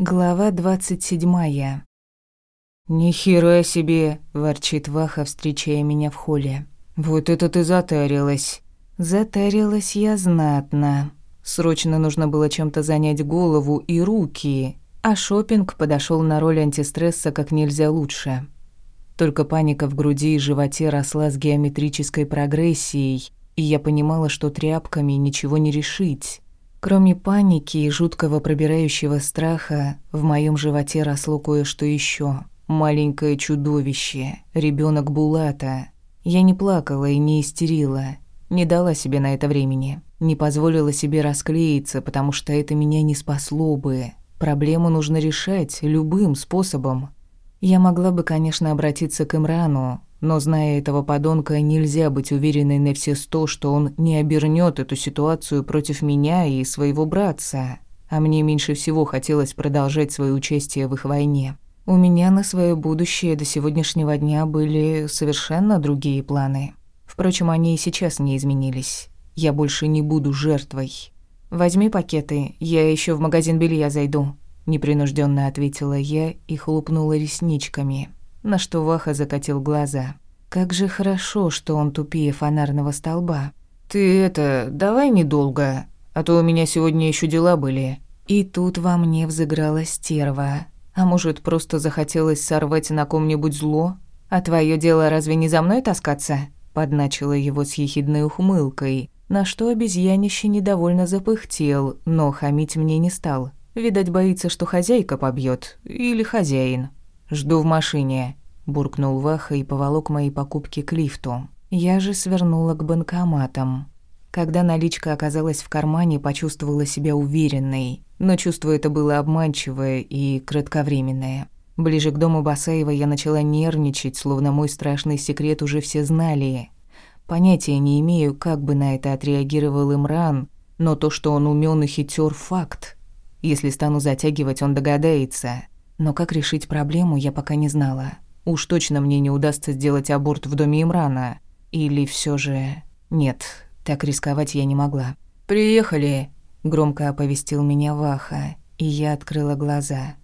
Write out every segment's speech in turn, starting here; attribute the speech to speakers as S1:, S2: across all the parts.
S1: Глава двадцать седьмая. «Нихера себе!» – ворчит Ваха, встречая меня в холле. «Вот это ты затарилась!» Затарилась я знатно. Срочно нужно было чем-то занять голову и руки, а шопинг подошел на роль антистресса как нельзя лучше. Только паника в груди и животе росла с геометрической прогрессией, и я понимала, что тряпками ничего не решить. Кроме паники и жуткого пробирающего страха, в моем животе росло кое-что еще. Маленькое чудовище, ребенок Булата. Я не плакала и не истерила, не дала себе на это времени, не позволила себе расклеиться, потому что это меня не спасло бы. Проблему нужно решать любым способом. Я могла бы, конечно, обратиться к Имрану, но, зная этого подонка, нельзя быть уверенной на все сто, что он не обернет эту ситуацию против меня и своего братца. А мне меньше всего хотелось продолжать свое участие в их войне. У меня на свое будущее до сегодняшнего дня были совершенно другие планы. Впрочем, они и сейчас не изменились. Я больше не буду жертвой. «Возьми пакеты, я еще в магазин белья зайду», – непринужденно ответила я и хлопнула ресничками на что Ваха закатил глаза. Как же хорошо, что он тупее фонарного столба. «Ты это, давай недолго, а то у меня сегодня еще дела были». И тут во мне взыграла стерва. А может, просто захотелось сорвать на ком-нибудь зло? А твое дело разве не за мной таскаться? Подначила его с ехидной ухмылкой, на что обезьянище недовольно запыхтел, но хамить мне не стал. Видать, боится, что хозяйка побьет или хозяин. «Жду в машине», – буркнул Ваха и поволок мои покупки к лифту. Я же свернула к банкоматам. Когда наличка оказалась в кармане, почувствовала себя уверенной, но чувство это было обманчивое и кратковременное. Ближе к дому Басаева я начала нервничать, словно мой страшный секрет уже все знали. Понятия не имею, как бы на это отреагировал Имран, но то, что он умён и хитер, факт. Если стану затягивать, он догадается. Но как решить проблему, я пока не знала. Уж точно мне не удастся сделать аборт в доме Имрана. Или все же... Нет, так рисковать я не могла. «Приехали!» – громко оповестил меня Ваха, и я открыла глаза.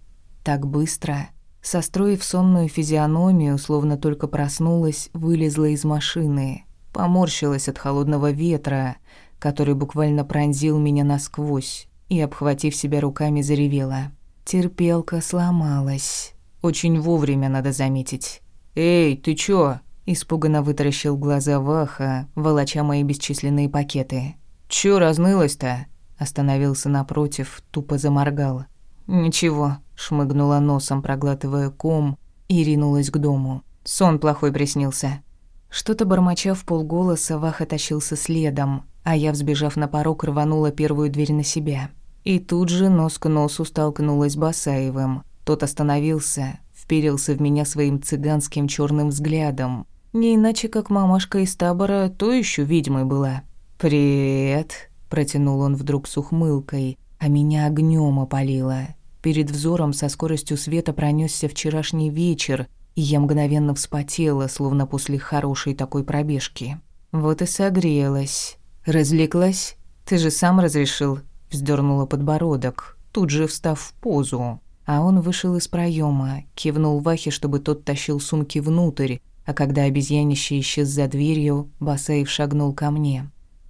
S1: Так быстро. Состроив сонную физиономию, словно только проснулась, вылезла из машины. Поморщилась от холодного ветра, который буквально пронзил меня насквозь, и, обхватив себя руками, заревела. Терпелка сломалась. Очень вовремя, надо заметить. «Эй, ты чё?» Испуганно вытаращил глаза Ваха, волоча мои бесчисленные пакеты. «Чё разнылась-то?» Остановился напротив, тупо заморгал. «Ничего», — шмыгнула носом, проглатывая ком, и ринулась к дому. Сон плохой приснился. Что-то бормоча в полголоса, Ваха тащился следом, а я, взбежав на порог, рванула первую дверь на себя. И тут же нос к носу столкнулась с Басаевым. Тот остановился, вперился в меня своим цыганским черным взглядом. Не иначе, как мамашка из табора, то еще ведьмой была. «Привет», – протянул он вдруг с ухмылкой, а меня огнем опалило. Перед взором со скоростью света пронесся вчерашний вечер, и я мгновенно вспотела, словно после хорошей такой пробежки. Вот и согрелась. Развлеклась? Ты же сам разрешил вздернула подбородок, тут же встав в позу. А он вышел из проема, кивнул Вахе, чтобы тот тащил сумки внутрь, а когда обезьянище исчез за дверью, Басаев шагнул ко мне.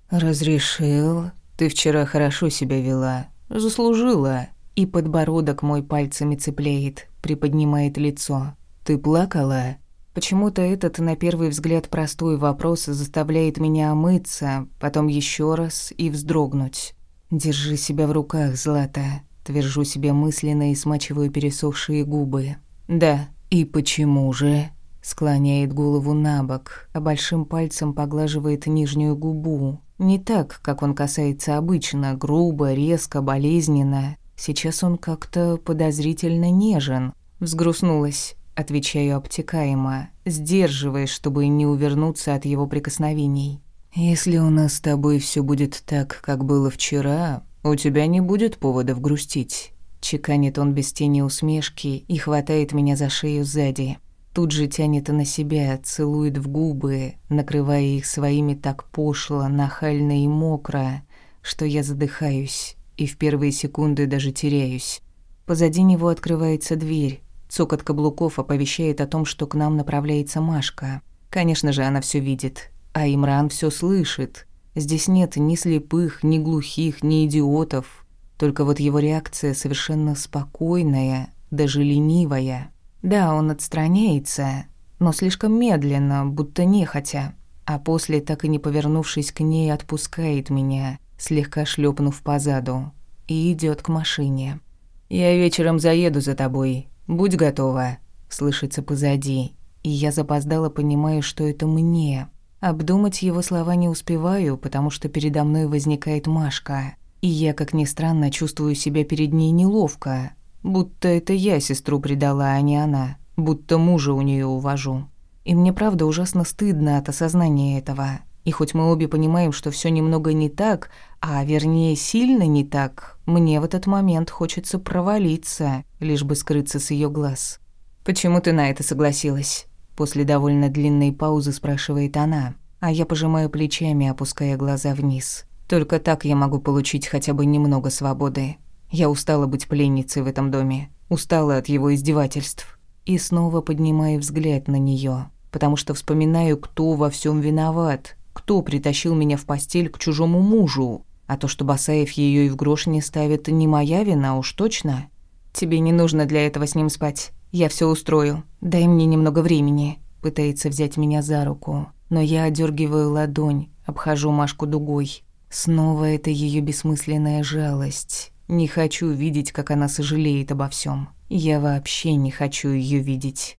S1: «Разрешил? Ты вчера хорошо себя вела. Заслужила». И подбородок мой пальцами цепляет, приподнимает лицо. «Ты плакала?» Почему-то этот, на первый взгляд, простой вопрос заставляет меня омыться, потом еще раз и вздрогнуть. «Держи себя в руках, Злата», — твержу себе мысленно и смачиваю пересохшие губы. «Да, и почему же?» Склоняет голову на бок, а большим пальцем поглаживает нижнюю губу. Не так, как он касается обычно, грубо, резко, болезненно. Сейчас он как-то подозрительно нежен. Взгрустнулась, отвечаю обтекаемо, сдерживаясь, чтобы не увернуться от его прикосновений. «Если у нас с тобой все будет так, как было вчера, у тебя не будет поводов грустить». Чеканит он без тени усмешки и хватает меня за шею сзади. Тут же тянет на себя, целует в губы, накрывая их своими так пошло, нахально и мокро, что я задыхаюсь и в первые секунды даже теряюсь. Позади него открывается дверь. Цокот каблуков оповещает о том, что к нам направляется Машка. Конечно же, она все видит. А Имран все слышит. Здесь нет ни слепых, ни глухих, ни идиотов. Только вот его реакция совершенно спокойная, даже ленивая. Да, он отстраняется, но слишком медленно, будто нехотя. А после, так и не повернувшись к ней, отпускает меня, слегка шлепнув по заду, и идет к машине. «Я вечером заеду за тобой. Будь готова», — слышится позади. И я запоздала, понимаю, что это мне. Обдумать его слова не успеваю, потому что передо мной возникает Машка. И я, как ни странно, чувствую себя перед ней неловко. Будто это я сестру предала, а не она. Будто мужа у нее увожу. И мне правда ужасно стыдно от осознания этого. И хоть мы обе понимаем, что все немного не так, а вернее сильно не так, мне в этот момент хочется провалиться, лишь бы скрыться с ее глаз. «Почему ты на это согласилась?» После довольно длинной паузы спрашивает она, а я пожимаю плечами, опуская глаза вниз. Только так я могу получить хотя бы немного свободы. Я устала быть пленницей в этом доме, устала от его издевательств. И снова поднимаю взгляд на нее, потому что вспоминаю, кто во всем виноват, кто притащил меня в постель к чужому мужу. А то, что Басаев ее и в грош не ставит, не моя вина уж точно. Тебе не нужно для этого с ним спать. Я все устрою. Дай мне немного времени. Пытается взять меня за руку, но я одергиваю ладонь, обхожу Машку дугой. Снова это ее бессмысленная жалость. Не хочу видеть, как она сожалеет обо всем. Я вообще не хочу ее видеть.